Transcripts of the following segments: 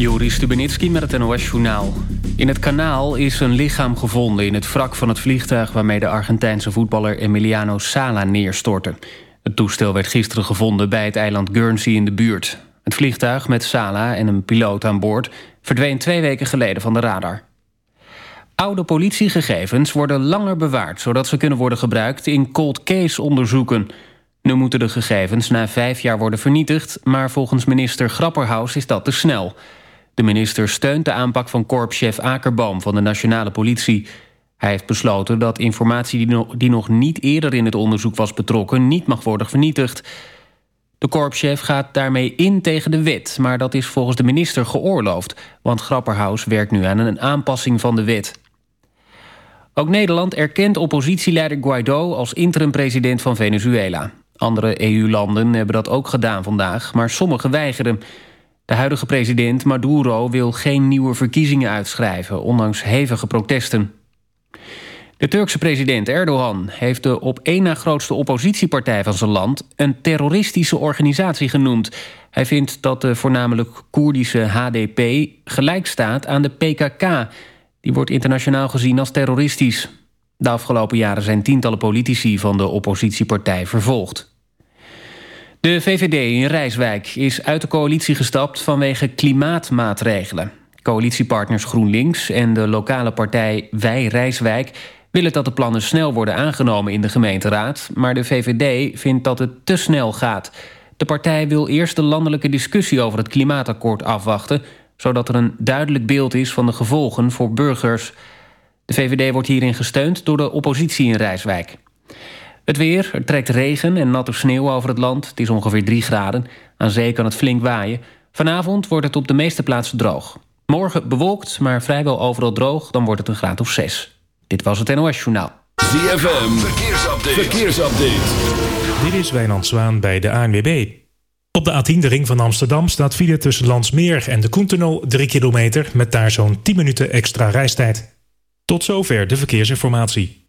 Joris Stubenitski met het NOS-journaal. In het kanaal is een lichaam gevonden in het wrak van het vliegtuig... waarmee de Argentijnse voetballer Emiliano Sala neerstortte. Het toestel werd gisteren gevonden bij het eiland Guernsey in de buurt. Het vliegtuig met Sala en een piloot aan boord... verdween twee weken geleden van de radar. Oude politiegegevens worden langer bewaard... zodat ze kunnen worden gebruikt in cold case onderzoeken... Nu moeten de gegevens na vijf jaar worden vernietigd... maar volgens minister Grapperhaus is dat te snel. De minister steunt de aanpak van korpschef Akerboom van de Nationale Politie. Hij heeft besloten dat informatie die nog niet eerder in het onderzoek was betrokken... niet mag worden vernietigd. De korpschef gaat daarmee in tegen de wet... maar dat is volgens de minister geoorloofd... want Grapperhaus werkt nu aan een aanpassing van de wet. Ook Nederland erkent oppositieleider Guaido als interim-president van Venezuela. Andere EU-landen hebben dat ook gedaan vandaag, maar sommige weigeren. De huidige president Maduro wil geen nieuwe verkiezingen uitschrijven... ondanks hevige protesten. De Turkse president Erdogan heeft de op één na grootste oppositiepartij van zijn land... een terroristische organisatie genoemd. Hij vindt dat de voornamelijk Koerdische HDP gelijk staat aan de PKK. Die wordt internationaal gezien als terroristisch. De afgelopen jaren zijn tientallen politici van de oppositiepartij vervolgd. De VVD in Rijswijk is uit de coalitie gestapt vanwege klimaatmaatregelen. Coalitiepartners GroenLinks en de lokale partij Wij Rijswijk willen dat de plannen snel worden aangenomen in de gemeenteraad, maar de VVD vindt dat het te snel gaat. De partij wil eerst de landelijke discussie over het klimaatakkoord afwachten, zodat er een duidelijk beeld is van de gevolgen voor burgers. De VVD wordt hierin gesteund door de oppositie in Rijswijk. Het weer, er trekt regen en natte sneeuw over het land. Het is ongeveer 3 graden. Aan zee kan het flink waaien. Vanavond wordt het op de meeste plaatsen droog. Morgen bewolkt, maar vrijwel overal droog. Dan wordt het een graad of 6. Dit was het NOS Journaal. ZFM, verkeersupdate. verkeersupdate. Dit is Wijnand Zwaan bij de ANWB. Op de A10, de ring van Amsterdam, staat file tussen Landsmeer en de Koentunnel 3 kilometer... met daar zo'n 10 minuten extra reistijd. Tot zover de verkeersinformatie.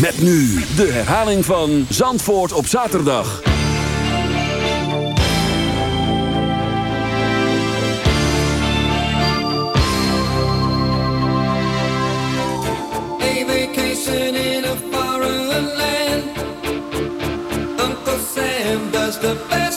Met nu de herhaling van Zandvoort op zaterdag. the best.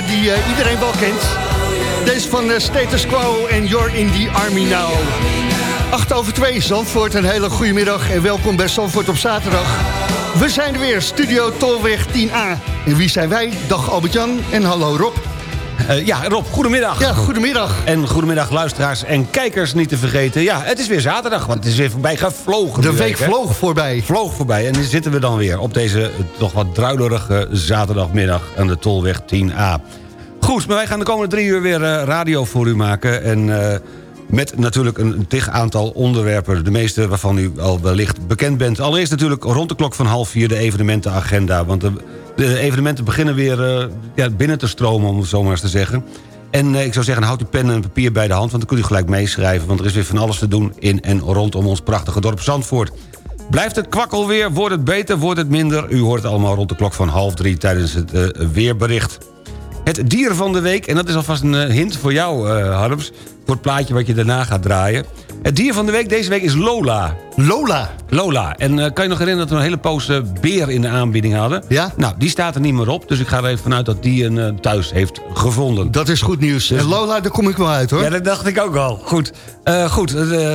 Die eh, iedereen wel kent. Deze van eh, Status Quo en You're in the Army Now. 8 over 2, Zandvoort. Een hele goede middag en welkom bij Zandvoort op zaterdag. We zijn er weer, Studio Tolweg 10A. En wie zijn wij? Dag Albert-Jan en hallo Rob. Eh, ja, Rob, goedemiddag. Ja, goedemiddag. En goedemiddag luisteraars en kijkers niet te vergeten. Ja, het is weer zaterdag, want het is weer voorbij gevlogen. De week vloog voorbij. Vloog voorbij en nu zitten we dan weer op deze toch wat druilerige zaterdagmiddag aan de Tolweg 10A. Goed, maar wij gaan de komende drie uur weer eh, radio voor u maken. En eh, met natuurlijk een tig aantal onderwerpen. De meeste waarvan u al wellicht bekend bent. Allereerst natuurlijk rond de klok van half vier de evenementenagenda. Want de, evenementen beginnen weer eh, ja, binnen te stromen, om het zo maar eens te zeggen. En eh, ik zou zeggen, houd uw pen en papier bij de hand... want dan kunt u gelijk meeschrijven... want er is weer van alles te doen in en rondom ons prachtige dorp Zandvoort. Blijft het kwakkelweer? Wordt het beter? Wordt het minder? U hoort het allemaal rond de klok van half drie tijdens het eh, weerbericht. Het dier van de week, en dat is alvast een eh, hint voor jou, eh, Harms... voor het plaatje wat je daarna gaat draaien. Het dier van de week deze week is Lola. Lola? Lola. En eh, kan je nog herinneren dat we een hele poos eh, beer in de aanbieding hadden? Ja. Nou, die staat er niet meer op, dus ik ga er even vanuit dat die een thuis heeft gevonden. Dat is goed nieuws. En Lola, daar kom ik wel uit, hoor. Ja, dat dacht ik ook al. Goed, goed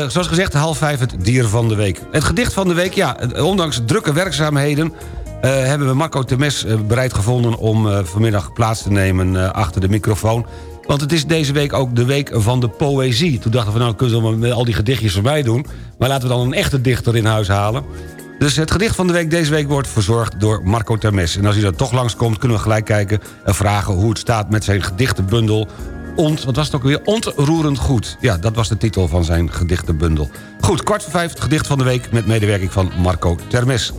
zoals gezegd, half vijf het dier van de week. Het gedicht van de week, ja, ondanks drukke werkzaamheden... eh, hebben we Marco Temes eh, bereid gevonden om eh, vanmiddag plaats te nemen achter de microfoon. Want het is deze week ook de week van de poëzie. Toen dachten we, nou kunnen we met al die gedichtjes voorbij doen. Maar laten we dan een echte dichter in huis halen. Dus het gedicht van de week deze week wordt verzorgd door Marco Termes. En als hij dan toch langskomt, kunnen we gelijk kijken... en vragen hoe het staat met zijn gedichtenbundel... Ont, wat was het ook weer? Ontroerend goed. Ja, dat was de titel van zijn gedichtenbundel. Goed, kwart voor vijf, het gedicht van de week... met medewerking van Marco Termes.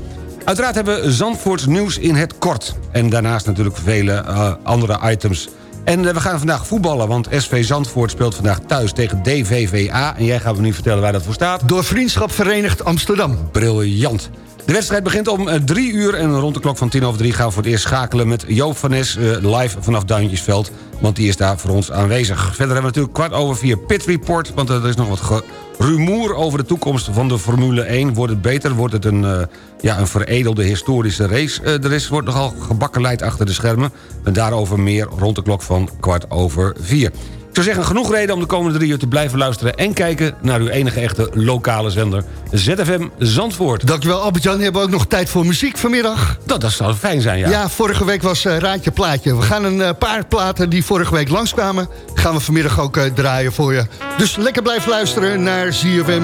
Uiteraard hebben we Zandvoorts nieuws in het kort. En daarnaast natuurlijk vele eh, andere items. En eh, we gaan vandaag voetballen, want SV Zandvoort speelt vandaag thuis tegen DVVA. En jij gaat me nu vertellen waar dat voor staat. Door Vriendschap Verenigd Amsterdam. Briljant. De wedstrijd begint om eh, drie uur en rond de klok van tien over drie gaan we voor het eerst schakelen met Joop van Nes eh, live vanaf Duintjesveld. Want die is daar voor ons aanwezig. Verder hebben we natuurlijk kwart over vier Pit Report. Want er is nog wat rumoer over de toekomst van de Formule 1. Wordt het beter? Wordt het een, eh, ja, een veredelde historische race? Er is, wordt nogal gebakkeleid achter de schermen. En daarover meer rond de klok van kwart over vier. Ik zou zeggen, genoeg reden om de komende drie uur te blijven luisteren... en kijken naar uw enige echte lokale zender, ZFM Zandvoort. Dankjewel Albert-Jan. Hebben we ook nog tijd voor muziek vanmiddag? Dat, dat zou fijn zijn, ja. Ja, vorige week was eh, Raadje Plaatje. We gaan een eh, paar platen die vorige week langskwamen... gaan we vanmiddag ook eh, draaien voor je. Dus lekker blijven luisteren naar ZFM.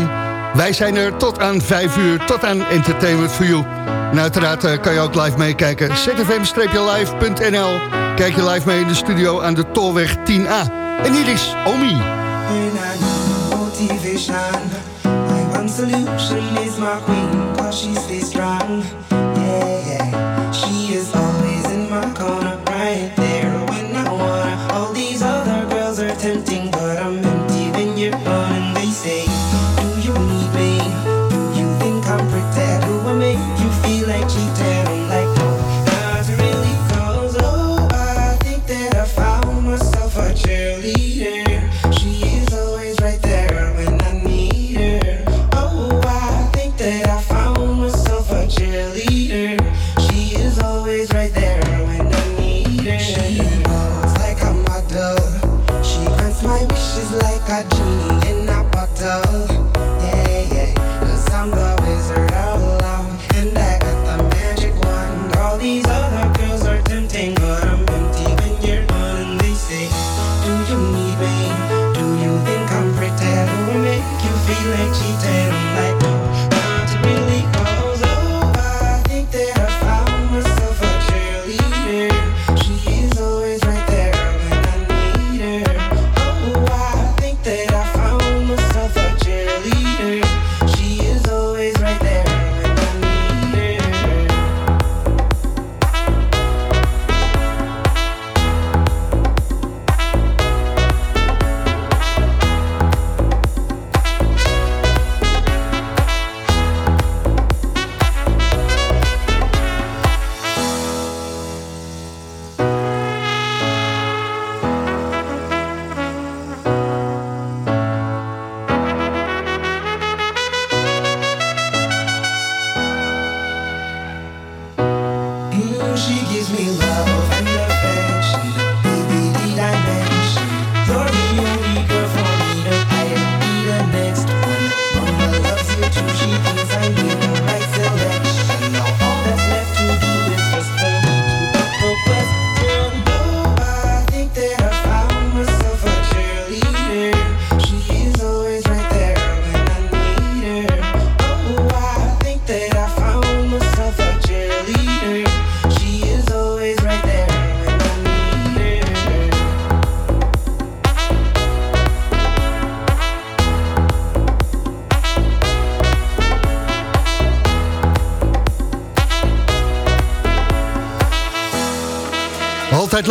Wij zijn er tot aan 5 uur, tot aan Entertainment for You. En uiteraard kan je ook live meekijken. zfm-live.nl Kijk je live mee in de studio aan de Tolweg 10A. En hier is Omi. When I need motivation, my one solution is my queen, cause she stays strong. Yeah, yeah. She is always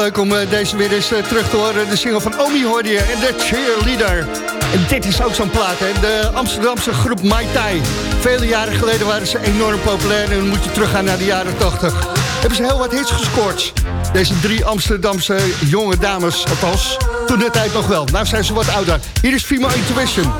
leuk om eh, deze weer eens eh, terug te horen. De single van Omi hoorde en de cheerleader. En dit is ook zo'n plaat, hè? de Amsterdamse groep Mai Tai. Vele jaren geleden waren ze enorm populair... en dan moet je teruggaan naar de jaren 80. Hebben ze heel wat hits gescoord. Deze drie Amsterdamse jonge dames, althans, toen de tijd nog wel. Nou zijn ze wat ouder. Hier is Female Intuition.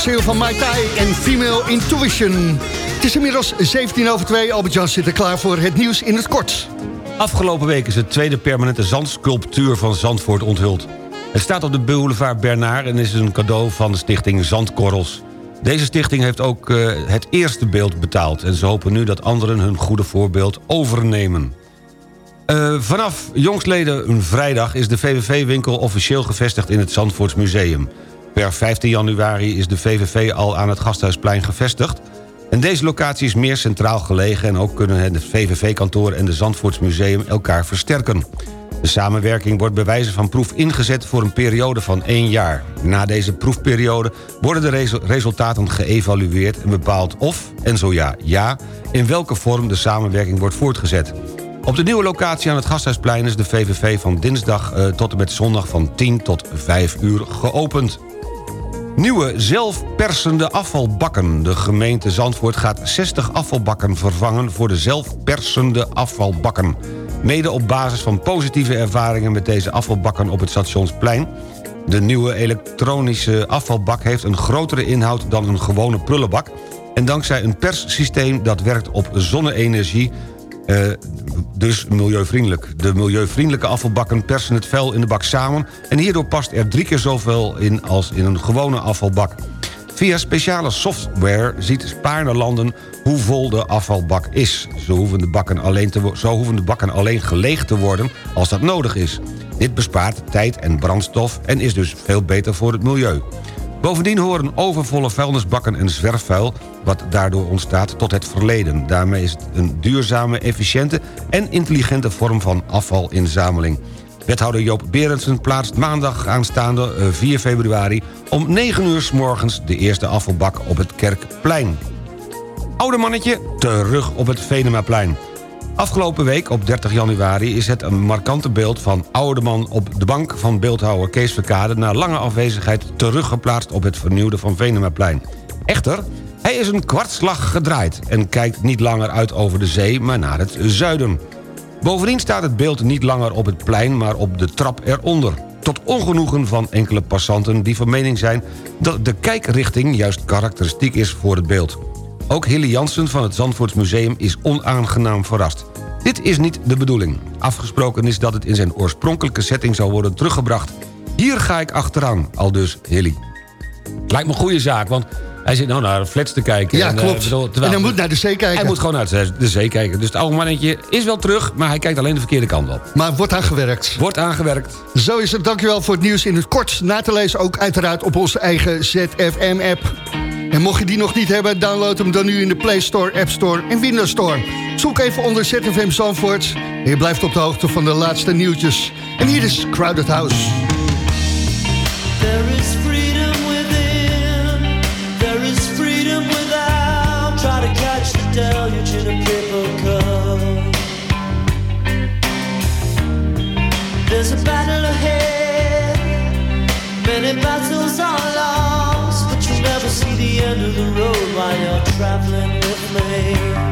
Single van Mai Tai en Female Intuition. Het is inmiddels 17 over 2. Albert-Jan zit er klaar voor het nieuws in het kort. Afgelopen week is het tweede permanente zandsculptuur van Zandvoort onthuld. Het staat op de boulevard Bernard en is een cadeau van de stichting Zandkorrels. Deze stichting heeft ook eh, het eerste beeld betaald... en ze hopen nu dat anderen hun goede voorbeeld overnemen. Eh, vanaf jongsleden een vrijdag is de VVV-winkel officieel gevestigd in het Zandvoorts Museum. Per 15 januari is de VVV al aan het Gasthuisplein gevestigd... en deze locatie is meer centraal gelegen... en ook kunnen het VVV-kantoor en de Zandvoorts Museum elkaar versterken. De samenwerking wordt bij wijze van proef ingezet voor een periode van één jaar. Na deze proefperiode worden de resu- resultaten geëvalueerd... en bepaald of, en zo ja, ja, in welke vorm de samenwerking wordt voortgezet. Op de nieuwe locatie aan het Gasthuisplein is de VVV van dinsdag eh, tot en met zondag van 10 tot 5 uur geopend. Nieuwe zelfpersende afvalbakken. De gemeente Zandvoort gaat 60 afvalbakken vervangen... voor de zelfpersende afvalbakken. Mede op basis van positieve ervaringen met deze afvalbakken op het Stationsplein. De nieuwe elektronische afvalbak heeft een grotere inhoud dan een gewone prullenbak... en dankzij een perssysteem dat werkt op zonne-energie... eh, dus milieuvriendelijk. De milieuvriendelijke afvalbakken persen het vuil in de bak samen... en hierdoor past er drie keer zoveel in als in een gewone afvalbak. Via speciale software ziet Spaarne-landen hoe vol de afvalbak is. Zo hoeven, de bakken alleen te, zo hoeven de bakken alleen geleegd te worden als dat nodig is. Dit bespaart tijd en brandstof en is dus veel beter voor het milieu. Bovendien horen overvolle vuilnisbakken en zwerfvuil... wat daardoor ontstaat tot het verleden. Daarmee is het een duurzame, efficiënte en intelligente vorm van afvalinzameling. Wethouder Joop Berendsen plaatst maandag aanstaande eh, 4 februari... om 9 uur s morgens de eerste afvalbak op het Kerkplein. Oude mannetje, terug op het Venemaplein. Afgelopen week, op 30 januari, is het een markante beeld van oude man op de bank van beeldhouwer Kees Verkade... na lange afwezigheid teruggeplaatst op het vernieuwde van Venemaplein. Echter, hij is een kwartslag gedraaid en kijkt niet langer uit over de zee, maar naar het zuiden. Bovendien staat het beeld niet langer op het plein, maar op de trap eronder. Tot ongenoegen van enkele passanten die van mening zijn... dat de kijkrichting juist karakteristiek is voor het beeld. Ook Hilly Jansen van het Zandvoortsmuseum is onaangenaam verrast. Dit is niet de bedoeling. Afgesproken is dat het in zijn oorspronkelijke setting zal worden teruggebracht. Hier ga ik achteraan, al dus Hilly. Lijkt me een goede zaak, want hij zit nou naar de flats te kijken. Ja, en, eh, klopt. terwijl- En hij moet naar de zee kijken. Hij moet gewoon naar de de zee kijken. Dus het oude mannetje is wel terug, maar hij kijkt alleen de verkeerde kant op. Maar wordt aangewerkt. Wordt aangewerkt. Zo is het. Dankjewel voor het nieuws in het kort. Na te lezen ook uiteraard op onze eigen ZFM-app. En mocht je die nog niet hebben, download hem dan nu in de Play Store, App Store en Windows Store. Zoek even onder ZFM Zandvoort. En je blijft op de hoogte van de laatste nieuwtjes. En hier is Crowded House. There is freedom within, there is freedom without. Try to catch. There's a battle ahead, many end of the road while you're traveling with me.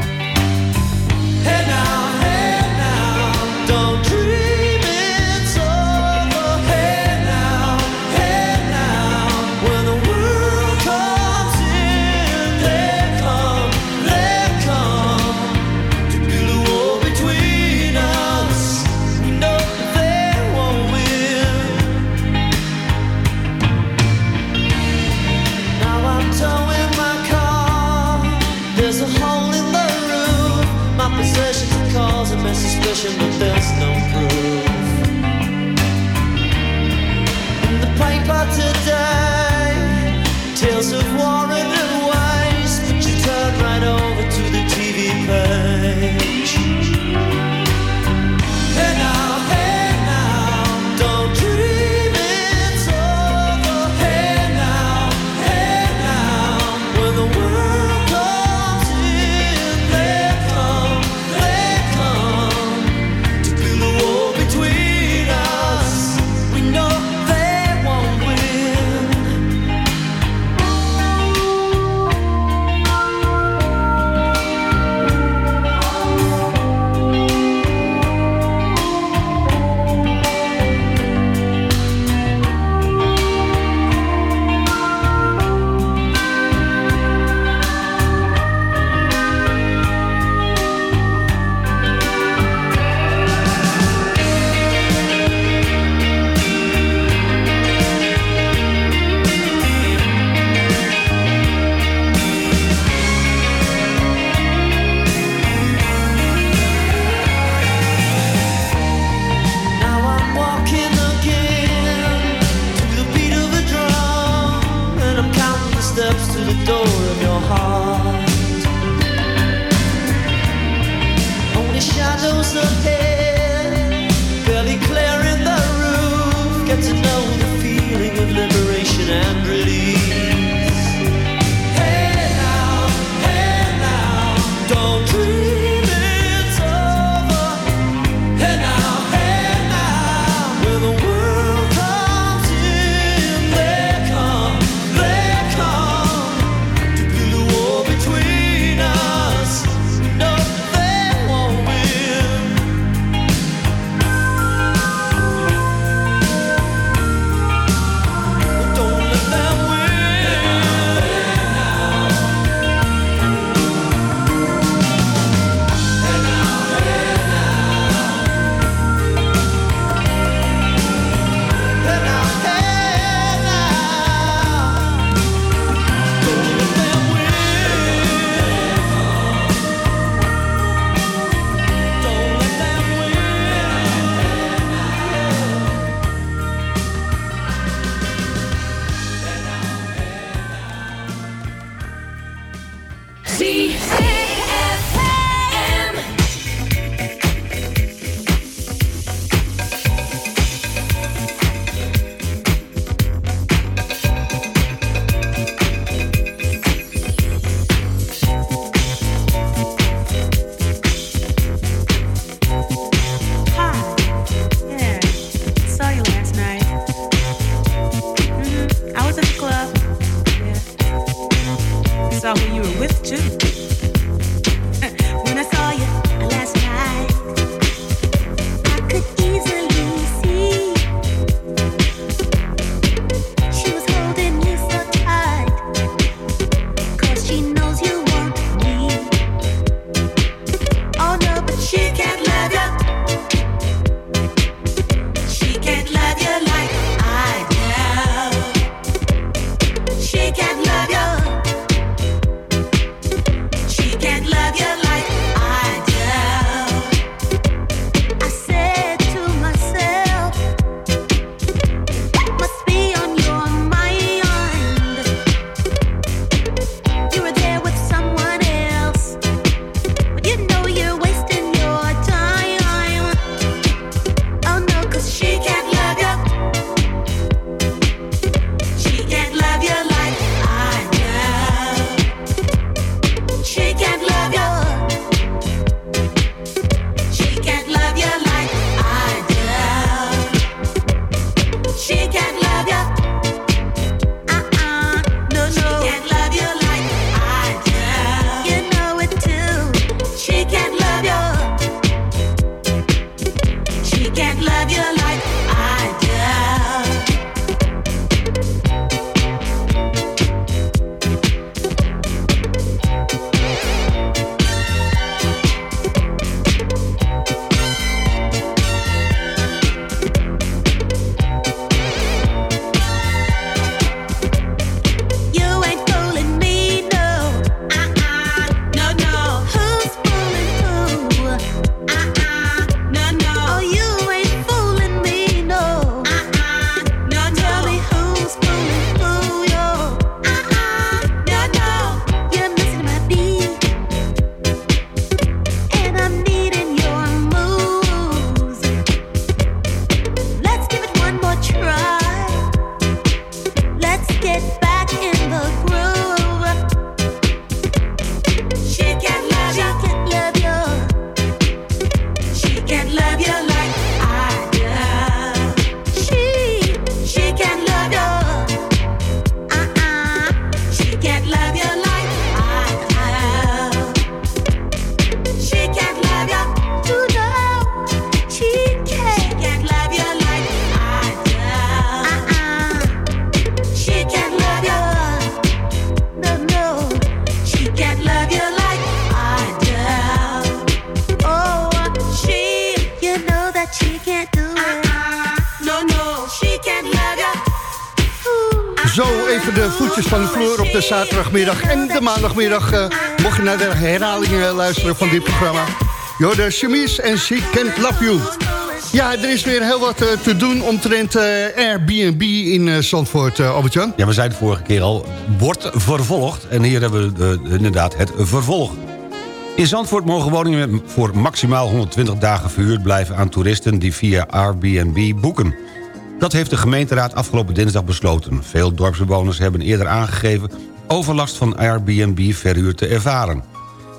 Me zaterdagmiddag en de maandagmiddag. eh, mocht je naar de herhalingen luisteren van dit programma. Yo, de Chemise en She Can't Love You. Ja, er is weer heel wat eh, te doen omtrent eh, Airbnb in Zandvoort, Albert-Jan. Ja, we zeiden de vorige keer al, wordt vervolgd. En hier hebben we inderdaad het vervolg. In Zandvoort mogen woningen voor maximaal 120 dagen verhuurd blijven... aan toeristen die via Airbnb boeken. Dat heeft de gemeenteraad afgelopen dinsdag besloten. Veel dorpsbewoners hebben eerder aangegeven... overlast van Airbnb-verhuur te ervaren.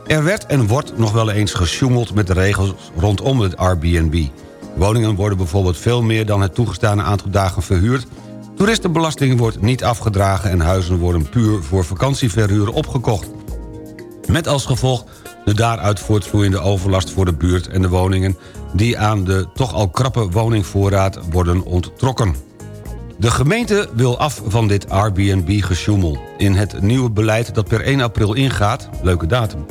Er werd en wordt nog wel eens gesjoemeld met de regels rondom het Airbnb. Woningen worden bijvoorbeeld veel meer dan het toegestane aantal dagen verhuurd... Toeristenbelasting wordt niet afgedragen... en huizen worden puur voor vakantieverhuur opgekocht. Met als gevolg de daaruit voortvloeiende overlast voor de buurt en de woningen... die aan de toch al krappe woningvoorraad worden onttrokken. De gemeente wil af van dit Airbnb-gesjoemel. In het nieuwe beleid dat per 1 april ingaat, leuke datum...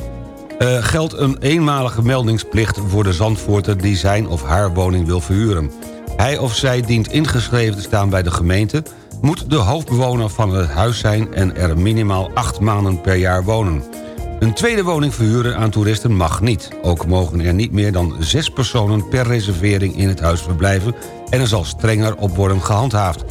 eh, geldt een eenmalige meldingsplicht voor de Zandvoorter... die zijn of haar woning wil verhuren. Hij of zij dient ingeschreven te staan bij de gemeente... moet de hoofdbewoner van het huis zijn... en er minimaal acht maanden per jaar wonen. Een tweede woning verhuren aan toeristen mag niet. Ook mogen er niet meer dan zes personen per reservering in het huis verblijven... en er zal strenger op worden gehandhaafd.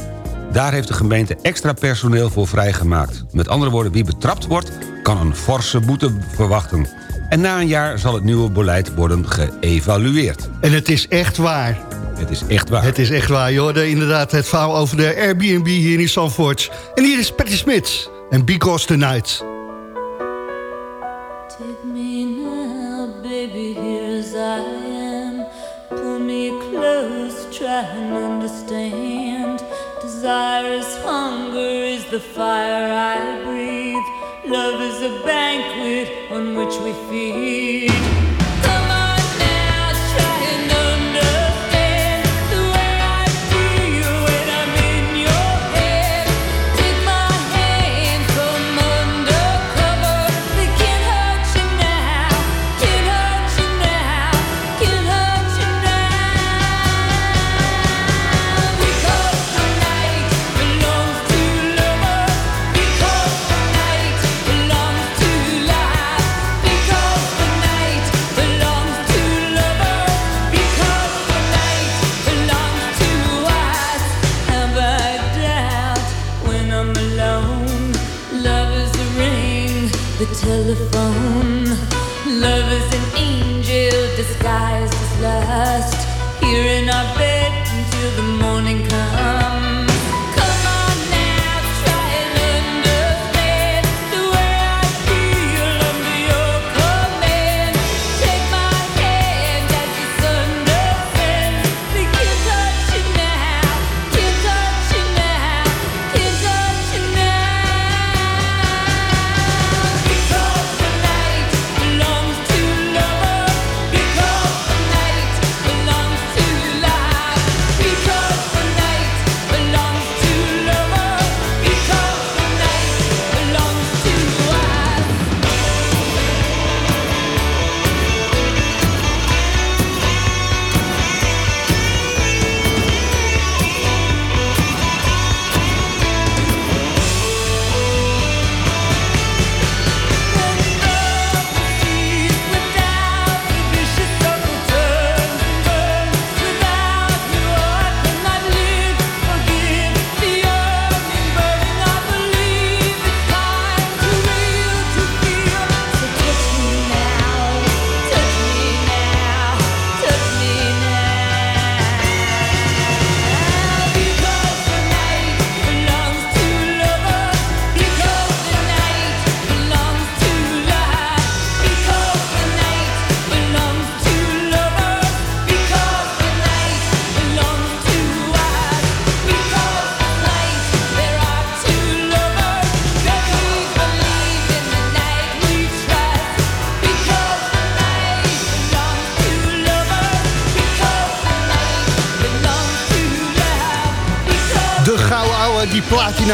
Daar heeft de gemeente extra personeel voor vrijgemaakt. Met andere woorden, wie betrapt wordt, kan een forse boete verwachten. En na een jaar zal het nieuwe beleid worden geëvalueerd. En het is echt waar. Het is echt waar. Het is echt waar. Je hoorde inderdaad het verhaal over de Airbnb hier in Zandvoort. En hier is Patty Smith en Because the Night. Understand. Desire is hunger, is the fire I breathe. Love is a banquet on which we feed.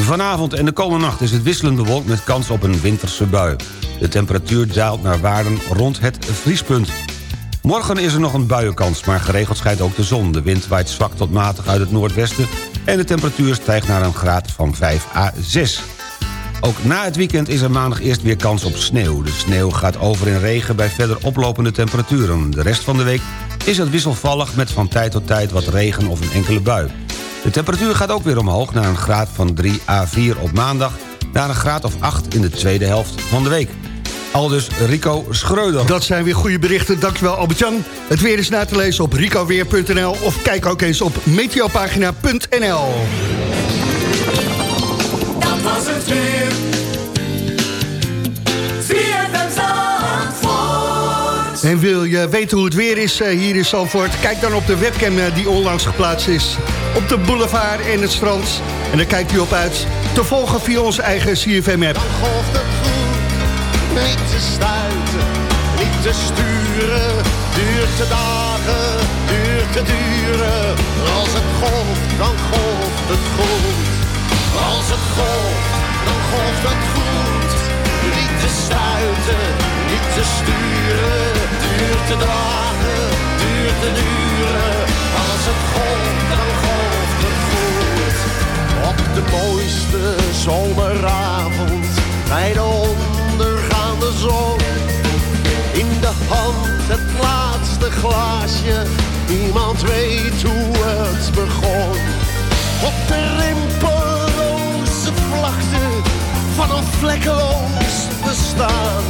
wordt bij CFM. Deze van Patty Smith en Because the Night. Twee over half drie. We gaan over naar de weerman Albert-Jan Vos... met het weerbericht voor de komende dagen. Het is vandaag bewolkt en zijn perioden met regen en smeltende sneeuw. De temperatuur stijgt naar een graad of 3 à 4... en waait een zwakke tot matige noord- tot noordoostenwind. Vanavond en de komende nacht is het wisselend bewolkt met kans op een winterse bui. De temperatuur daalt naar waarden rond het vriespunt. Morgen is er nog een buienkans, maar geregeld schijnt ook de zon. De wind waait zwak tot matig uit het noordwesten... en de temperatuur stijgt naar een graad van 5 à 6. Ook na het weekend is er maandag eerst weer kans op sneeuw. De sneeuw gaat over in regen bij verder oplopende temperaturen. De rest van de week is het wisselvallig met van tijd tot tijd wat regen of een enkele bui. De temperatuur gaat ook weer omhoog naar een graad van 3 à 4 op maandag... naar een graad of 8 in de tweede helft van de week. Aldus Rico Schreuder. Dat zijn weer goede berichten. Dankjewel Albert-Jan. Het weer is na te lezen op ricoweer.nl of kijk ook eens op meteopagina.nl. Dat was het weer. En wil je weten hoe het weer is eh, hier in Zandvoort? Kijk dan op de webcam eh, die onlangs geplaatst is. Op de boulevard en het strand. En daar kijkt u op uit. Te volgen via onze eigen CFM-app. golft het goed. Niet te stuiten, niet te sturen. Duurt te dagen, duurt te duren. Als het golft, dan golft het goed. Als het golft, dan golft het goed. Niet te stuiten, te sturen. Duurt te dagen, duurt te duren. Als het golft, dan golft het goed. Op de mooiste zomeravond bij de ondergaande zon. In de hand het laatste glaasje, niemand weet hoe het begon. Op de rimpeloze vlakte van een vlekkeloos bestaan.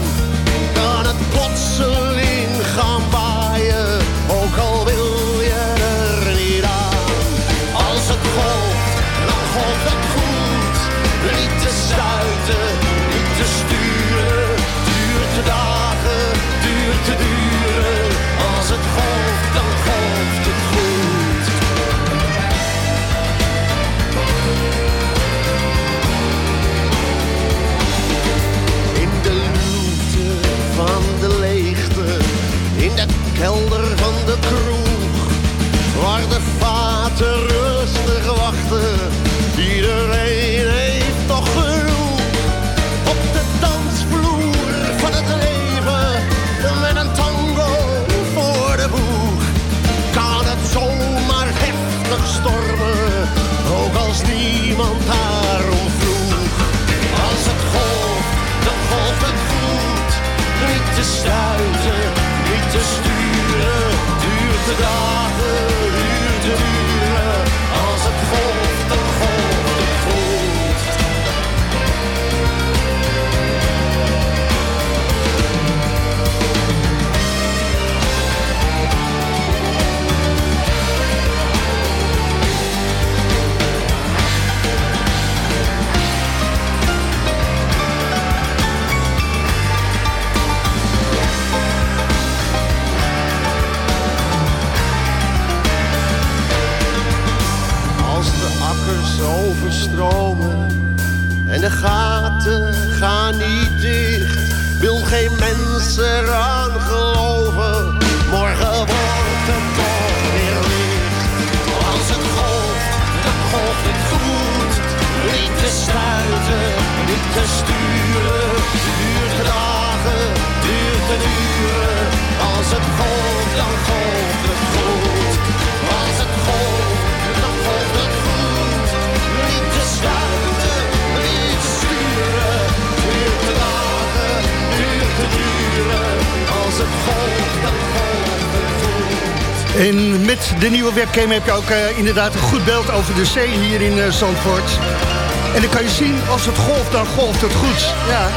Te sturen. Duurt de dagen, duurt de uren. Als het golft, dan golft het goed. Als het golft, dan golft het goed. Niet te stuiten, niet te sturen. Duurt de dagen, duurt de uren. Als het golft, dan golft het goed. En met de nieuwe webcam heb je ook eh, inderdaad een goed beeld over de zee hier in eh, Zandvoort. En dan kan je zien, als het golft, dan golft het goed. Ja.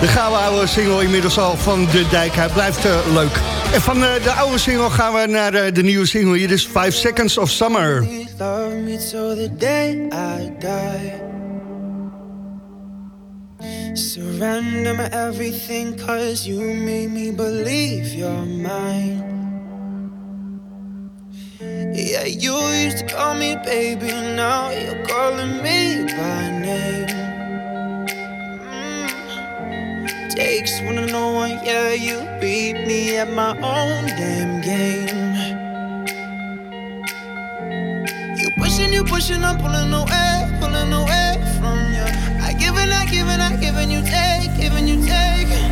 De gouden oude single inmiddels al van De Dijk. Hij blijft eh, leuk. En van eh, de oude single gaan we naar eh, de nieuwe single. Hier is 5 Seconds of Summer. Love me till the day I die. Surrender my everything, cause you made me believe you're mine. Yeah, you used to call me baby, now you're calling me by name. Mm. takes. Wanna know why? Yeah, you beat me at my own damn game. You pushing, you pushing, I'm pulling away, pulling away from you. I give and I give and I give and you take, giving you take.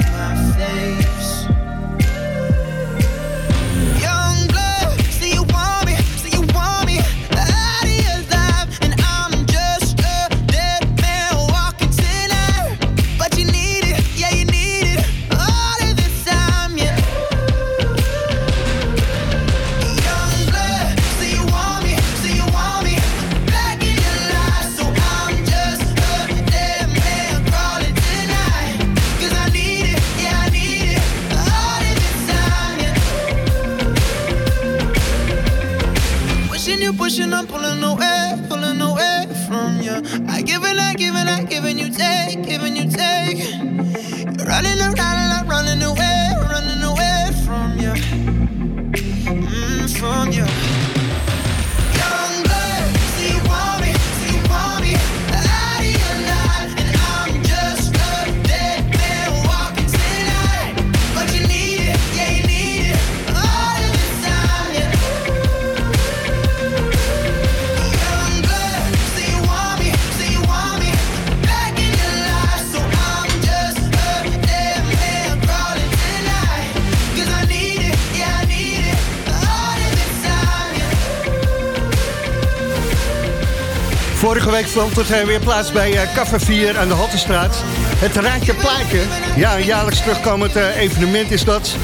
Vorige week vond het weer plaats bij eh, Café 4 aan de Haltestraat. Het Raadje Plaatje. Ja, een jaarlijks terugkomend eh, evenement is dat.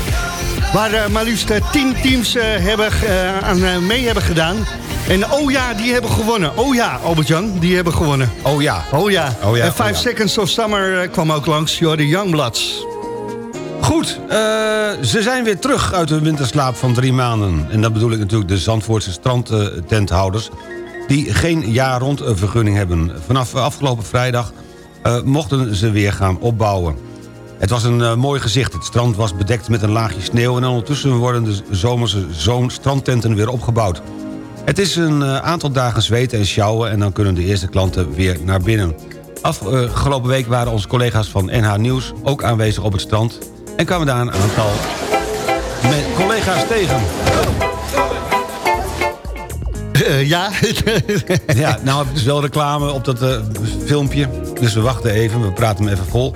Waar eh, maar liefst 10 teams hebben, aan mee hebben gedaan. En oh ja, die hebben gewonnen. Oh ja, Albert-Jan, die hebben gewonnen. Oh ja. Oh ja. Oh ja, en oh 5 ja. Seconds of Summer kwam ook langs. Jordi Youngbloods. Goed, eh, ze zijn weer terug uit hun winterslaap van drie maanden. En dat bedoel ik natuurlijk de Zandvoortse strandtenthouders... die geen jaar rond een vergunning hebben. Vanaf afgelopen vrijdag eh, mochten ze weer gaan opbouwen. Het was een eh, mooi gezicht. Het strand was bedekt met een laagje sneeuw... en ondertussen worden de zomerse zoon strandtenten weer opgebouwd. Het is een eh, aantal dagen zweten en sjouwen... en dan kunnen de eerste klanten weer naar binnen. Afgelopen week waren onze collega's van NH Nieuws ook aanwezig op het strand... en kwamen daar een aantal collega's tegen. Eh, ja. ja, nou heb ik dus wel reclame op dat eh, filmpje. Dus we wachten even, we praten hem even vol.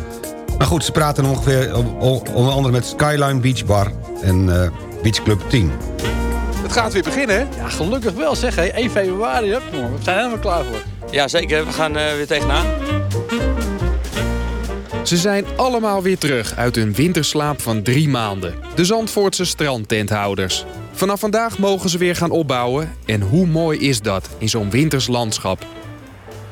Maar goed, ze praten ongeveer onder andere met Skyline Beach Bar en eh, Beach Club 10. Het gaat weer beginnen, hè? Ja, gelukkig wel zeg. Hé. 1 februari, hup, jongen. we zijn helemaal klaar voor. Ja, zeker. We gaan eh, weer tegenaan. Ze zijn allemaal weer terug uit hun winterslaap van drie maanden. De Zandvoortse strandtenthouders. Vanaf vandaag mogen ze weer gaan opbouwen. En hoe mooi is dat in zo'n winters landschap?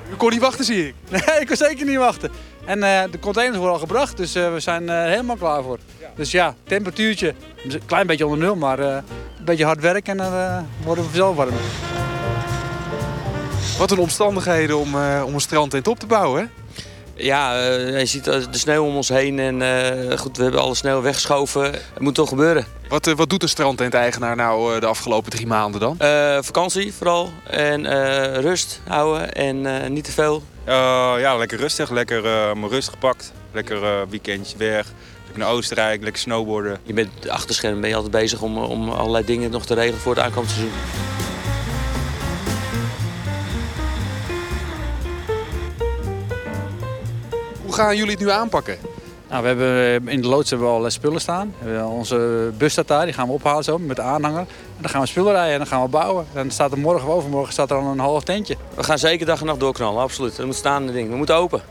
Je kon niet wachten, zie ik. Nee, ik kon zeker niet wachten. En eh, de containers worden al gebracht, dus eh, we zijn er helemaal klaar voor. Dus ja, temperatuurtje, een klein beetje onder nul, maar eh, een beetje hard werken en dan eh, worden we vanzelf warm. Wat een omstandigheden om, eh, om een strandtent op te bouwen, hè? Ja, eh, je ziet eh, de sneeuw om ons heen en eh, goed, we hebben alle sneeuw weggeschoven. Het moet toch gebeuren. Wat, wat doet een strandtent-eigenaar nou eh, de afgelopen drie maanden dan? Eh, vakantie vooral en eh, rust houden en eh, niet te veel. Eh, ja, lekker rustig. Lekker eh, mijn rust gepakt. Lekker eh, weekendje weg. Lekker naar Oostenrijk, lekker snowboarden. Je bent achter scherm ben je altijd bezig om, om allerlei dingen nog te regelen voor het aankomend seizoen. Gaan jullie het nu aanpakken? Nou, we hebben eh, in de loods hebben we al spullen staan. Onze bus staat daar, die gaan we ophalen zo met de aanhanger. En dan gaan we spullen rijden en dan gaan we bouwen. En dan staat er morgen of overmorgen staat er al een half tentje. We gaan zeker dag en nacht doorknallen, absoluut. Dat moet staan, ding. We moeten open.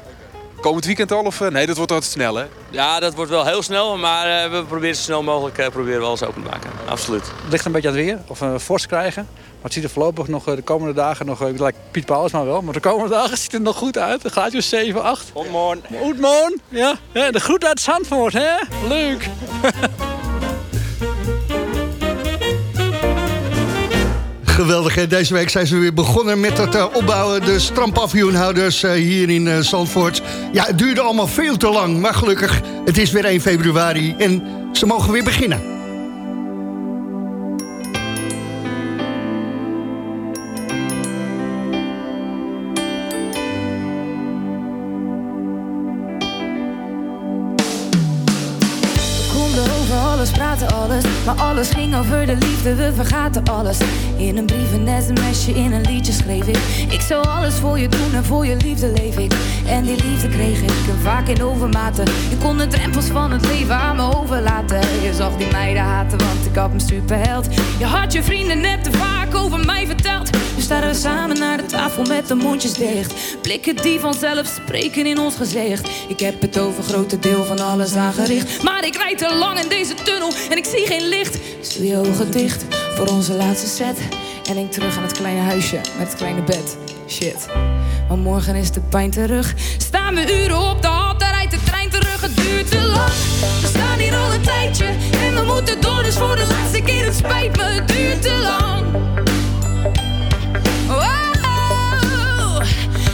Komend weekend al of... eh, Nee, dat wordt altijd snel, hè? Ja, dat wordt wel heel snel, maar eh, we proberen zo snel mogelijk eh, proberen we alles open te maken. Absoluut. Het ligt een beetje aan het weer, of we een vorst krijgen. Maar het ziet er voorlopig nog eh, de komende dagen nog, eh, lijkt Piet Pauwels maar wel, maar de komende dagen ziet het er nog goed uit. Een graadje of 7, 8. Goedemorgen. Goedemorgen. Ja, ja, de groet uit Zandvoort, hè? Leuk. Geweldig, hè? deze week zijn ze weer begonnen met het eh, opbouwen. De strandpaviljoenhouders eh, hier in eh, Zandvoort. Ja, het duurde allemaal veel te lang, maar gelukkig, het is weer 1 februari en ze mogen weer beginnen. Maar alles ging over de liefde, we vergaten alles. In een brief, een sms'je, in een liedje schreef ik. Ik zou alles voor je doen en voor je liefde leef ik. En die liefde kreeg ik vaak in overmaten. Je kon de drempels van het leven aan me overlaten. Je zag die meiden haten, want ik had me superheld. Je had je vrienden net te vaak over mij verteld. Nu staan we samen naar de tafel met de mondjes dicht. Blikken die vanzelf spreken in ons gezicht. Ik heb het over grote deel van alles aangericht. Maar ik rijd te lang in deze tunnel en ik zie geen licht. Dus doe je ogen dicht voor onze laatste set. En denk terug aan het kleine huisje met het kleine bed. Shit. Maar morgen is de pijn terug. Staan we uren op de hal, daar rijdt de trein terug. Het duurt te lang. We staan hier al een tijdje. En we moeten door, dus voor de laatste keer. Het spijt me, het duurt te lang.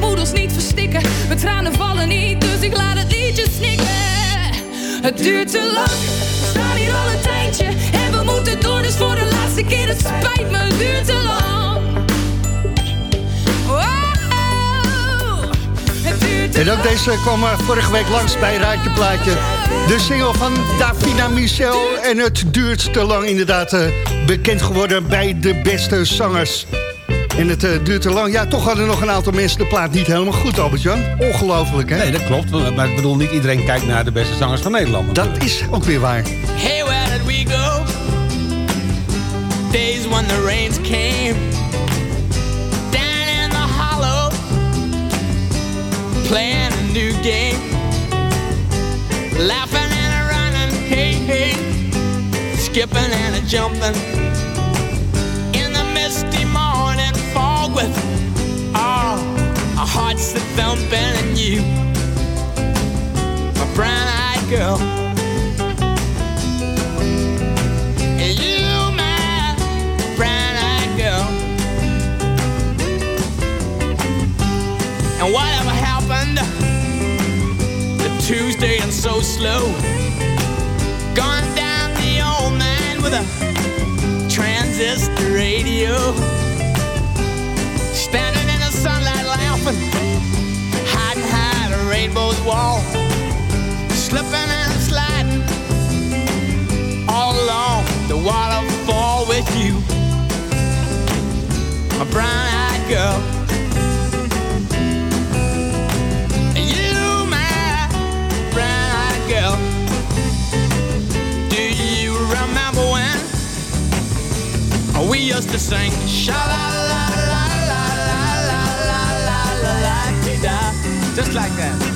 ons niet verstikken. Mijn tranen vallen niet, dus ik laat het liedje snikken. Het duurt te lang, we staan hier al een tijdje. En we moeten door, dus voor de laatste keer. Het spijt me, het duurt te lang. Wow, het duurt te En ook deze kwam eh, vorige week langs bij Raadje Plaatje. De single van Davina Michel. En het duurt te lang inderdaad eh, bekend geworden bij de beste zangers. En het eh, duurt te lang. Ja, toch hadden nog een aantal mensen de plaat niet helemaal goed, Albert-Jan. Ongelooflijk, hè? Nee, dat klopt. Maar ik bedoel, niet iedereen kijkt naar de beste zangers van Nederland. Dat is ook weer waar. Hey, where did we go? Days when the rains came down in the hollow, playing a new game, laughing and a running, hey hey, skipping and a jumping our hearts that thumping and you, my brown-eyed girl. And you, my brown-eyed girl. And whatever happened to Tuesday and so slow? Gone down the old man with a transistor radio. Wall. Slipping and sliding all along the waterfall with you, my brown-eyed girl. You, my brown-eyed girl. Do you remember when we used to sing la la la la la la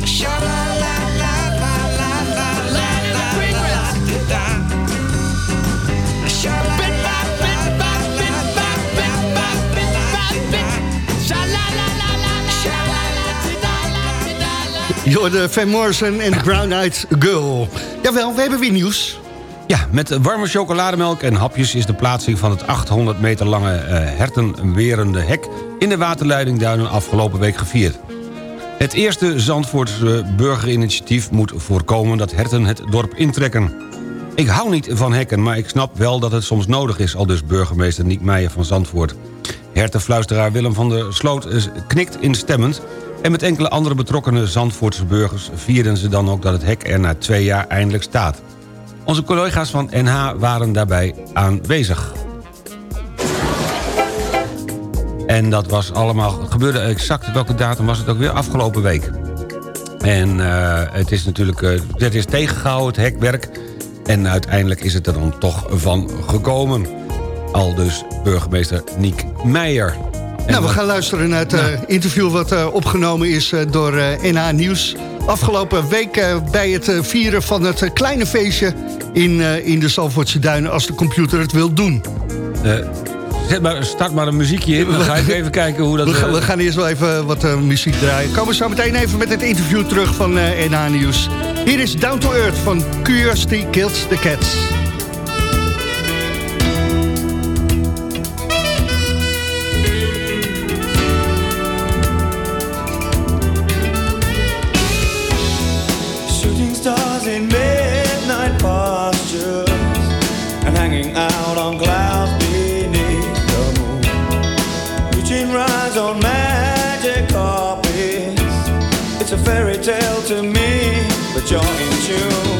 Hoorde Van Morrison en The Brown Eyed Girl. Jawel, we hebben weer nieuws. Ja, met warme chocolademelk en hapjes is de plaatsing van het 800 meter lange eh, hertenwerende hek in de waterleidingduinen afgelopen week gevierd. Het eerste Zandvoortse burgerinitiatief moet voorkomen dat herten het dorp intrekken. Ik hou niet van hekken, maar ik snap wel dat het soms nodig is... al dus burgemeester Niek Meijer van Zandvoort. Hertenfluisteraar Willem van der Sloot knikt instemmend... en met enkele andere betrokkenen Zandvoortse burgers... vierden ze dan ook dat het hek er na twee jaar eindelijk staat. Onze collega's van NH waren daarbij aanwezig. En dat was allemaal gebeurde exact, welke datum was het ook weer? Afgelopen week. En eh, het is natuurlijk, eh, het is tegengehouden, het hekwerk. En uiteindelijk is het er dan toch van gekomen. Al dus burgemeester Niek Meijer. En Nou, we gaan luisteren naar het eh, interview wat opgenomen is door NH Nieuws. Afgelopen week bij het vieren van het kleine feestje in, in de Zalvoortse Duinen... als de computer het wil doen. Zet maar, start maar een muziekje in. Dan ga ik even kijken hoe dat... We, gaan- eh, we gaan eerst wel even wat eh, muziek draaien. Komen we zo meteen even met het interview terug van NH Nieuws. Hier is Down to Earth van Curiosity Kills the Cats. But you're in tune.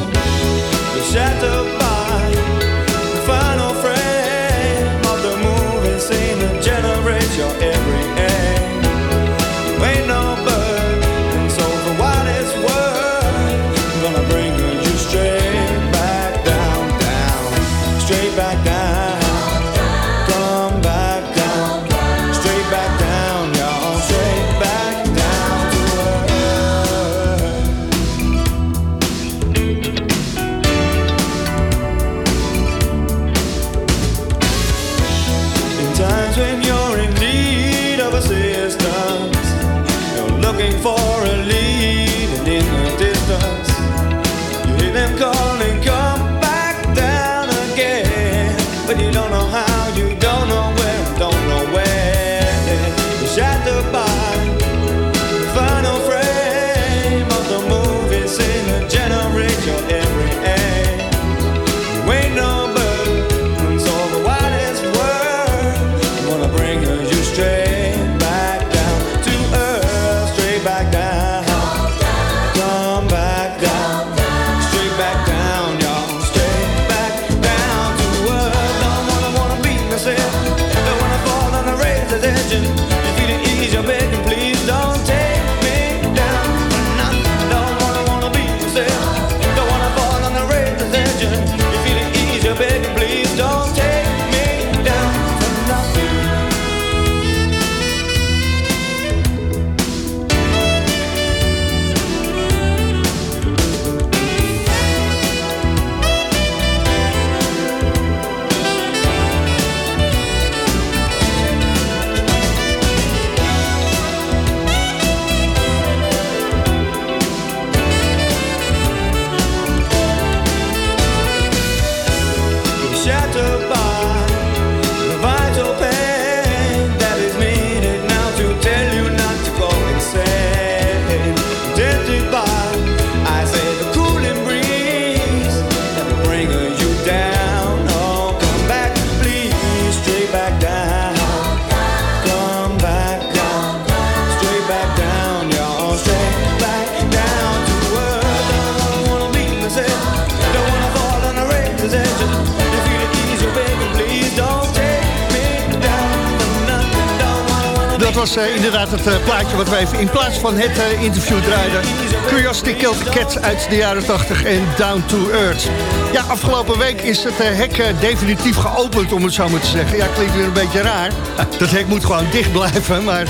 Het eh, plaatje wat we even in plaats van het eh, interview draaiden. Curiosity Killed the Cat uit de jaren 80 en Down to Earth. Ja, afgelopen week is het eh, hek definitief geopend, om het zo maar te zeggen. Ja, klinkt weer een beetje raar. Dat hek moet gewoon dicht blijven, maar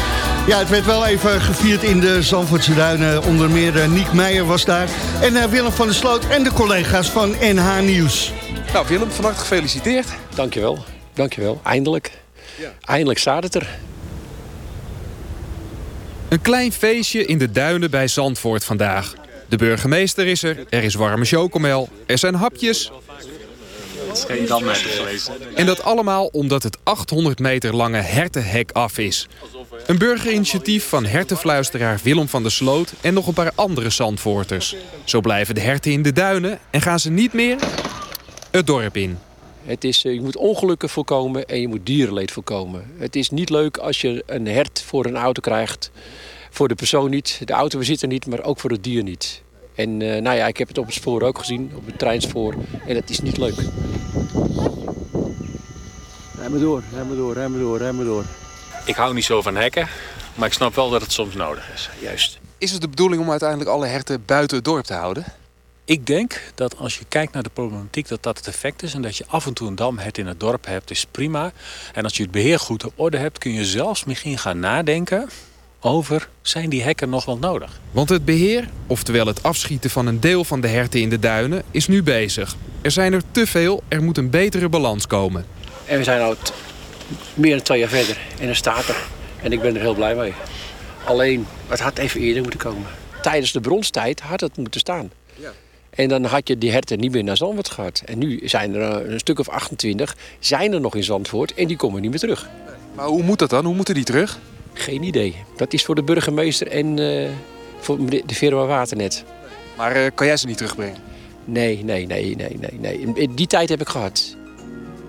ja, het werd wel even gevierd in de Zandvoortse Duinen. Onder meer Niek Meijer was daar en Willem van der Sloot en de collega's van NH Nieuws. Nou Willem, van harte gefeliciteerd. Dankjewel, dankjewel. Eindelijk. Eindelijk staat het er. Een klein feestje in de duinen bij Zandvoort vandaag. De burgemeester is er, er is warme chocomel, er zijn hapjes. Het is geen geweest. En dat allemaal omdat het 800 meter lange hertenhek af is. Een burgerinitiatief van hertenfluisteraar Willem van der Sloot en nog een paar andere Zandvoorters. Zo blijven de herten in de duinen en gaan ze niet meer het dorp in. Het is, eh, je moet ongelukken voorkomen en je moet dierenleed voorkomen. Het is niet leuk als je een hert voor een auto krijgt. Voor de persoon niet, de autobezitter niet, maar ook voor het dier niet. En eh, nou ja, ik heb het op het spoor ook gezien, op het treinspoor. En het is niet leuk. Rem maar door, rem maar door, rem maar door, rem maar door. Ik hou niet zo van hekken, maar ik snap wel dat het soms nodig is. Juist. Is het de bedoeling om uiteindelijk alle herten buiten het dorp te houden? Ik denk dat als je kijkt naar de problematiek dat dat het effect is... en dat je af en toe een damhert in het dorp hebt, is prima. En als je het beheer goed op orde hebt... kun je zelfs misschien gaan nadenken over... zijn die hekken nog wel nodig? Want het beheer, oftewel het afschieten van een deel van de herten in de duinen, is nu bezig. Er zijn er te veel, er moet een betere balans komen. En we zijn t- meer dan twee jaar verder en er staat er. En ik ben er heel blij mee. Alleen, het had even eerder moeten komen. Tijdens de bronstijd had het moeten staan. En dan had je die herten niet meer naar Zandvoort gehad. En nu zijn er eh, een stuk of 28 zijn er nog in Zandvoort en die komen niet meer terug. Maar hoe moet dat dan? Hoe moeten die terug? Geen idee. Dat is voor de burgemeester en eh, voor de firma Waternet. Maar eh, kan jij ze niet terugbrengen? Nee, nee, nee, nee, nee, nee. Die tijd heb ik gehad.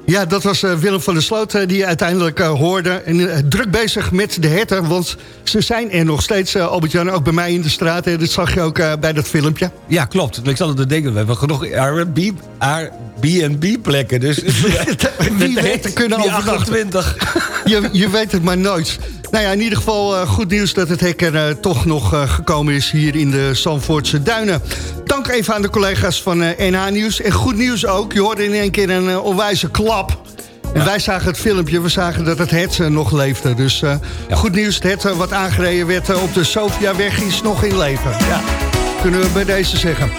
Ja, dat was eh, Willem van der Sloot eh, die je uiteindelijk eh, hoorde. En druk bezig met de herten, want ze zijn er nog steeds, Albert-Jan, ook bij mij in de straat. Dat zag je ook bij dat filmpje. Ja, klopt. Ik zat te denken, we hebben genoeg Airbnb Airbnb plekken. Dus Wie weet, er kunnen overnachten. 28. Je, je weet het maar nooit. Nou ja, in ieder geval eh, goed nieuws dat het hek er eh, toch nog eh, gekomen is hier in de Zandvoortse Duinen. Dank even aan de collega's van NH Nieuws. En goed nieuws ook, je hoorde in één keer een onwijze klap. En wij zagen het filmpje, we zagen dat het het nog leefde. Dus goed nieuws, het het wat aangereden werd op de Sofiaweg is nog in leven. Ja, kunnen we bij deze zeggen.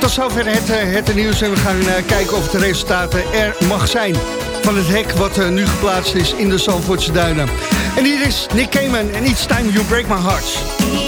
Tot zover het, het nieuws en we gaan kijken of de resultaten er mag zijn van het hek wat eh, nu geplaatst is in de Zandvoortse Duinen. En hier is Nick Cayman en Each Time You Break My Heart.